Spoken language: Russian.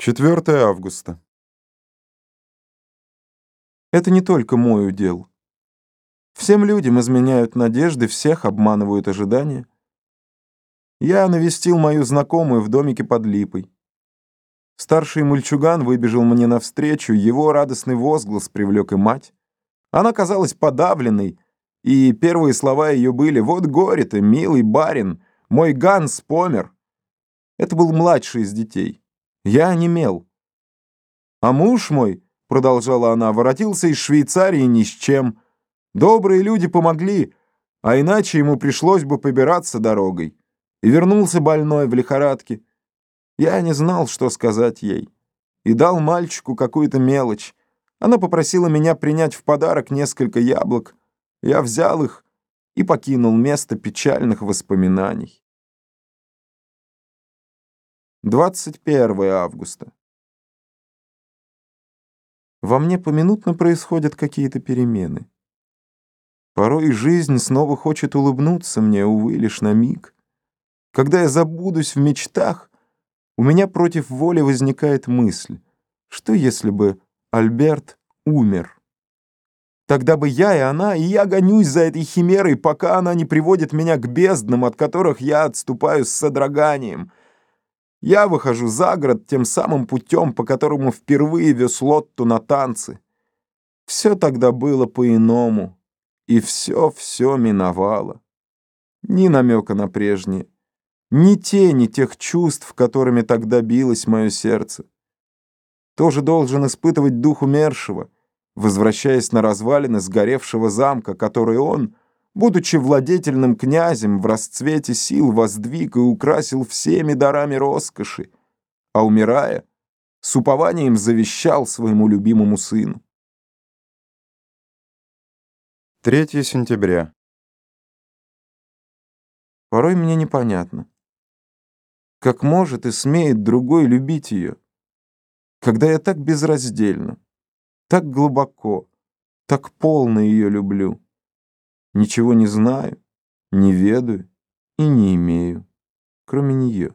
4 августа. Это не только мой удел. Всем людям изменяют надежды, всех обманывают ожидания. Я навестил мою знакомую в домике под липой. Старший мальчуган выбежал мне навстречу, его радостный возглас привлек и мать. Она казалась подавленной, и первые слова ее были «Вот горе-то, милый барин, мой Ганс помер». Это был младший из детей. Я онемел. А муж мой, продолжала она, воротился из Швейцарии ни с чем. Добрые люди помогли, а иначе ему пришлось бы побираться дорогой. И вернулся больной в лихорадке. Я не знал, что сказать ей. И дал мальчику какую-то мелочь. Она попросила меня принять в подарок несколько яблок. Я взял их и покинул место печальных воспоминаний. 21 августа. Во мне поминутно происходят какие-то перемены. Порой жизнь снова хочет улыбнуться мне, увы, лишь на миг. Когда я забудусь в мечтах, у меня против воли возникает мысль, что если бы Альберт умер? Тогда бы я и она, и я гонюсь за этой химерой, пока она не приводит меня к безднам, от которых я отступаю с содроганием — я выхожу за город тем самым путем, по которому впервые вез Лотту на танцы. Все тогда было по-иному, и все-все миновало. Ни намека на прежнее, ни тени тех чувств, которыми тогда билось мое сердце. Тоже должен испытывать дух умершего, возвращаясь на развалины сгоревшего замка, который он — будучи владетельным князем, в расцвете сил воздвиг и украсил всеми дарами роскоши, а умирая, с упованием завещал своему любимому сыну. 3 сентября. Порой мне непонятно, как может и смеет другой любить ее, когда я так безраздельно, так глубоко, так полно ее люблю. Ничего не знаю, не ведаю и не имею, кроме нее.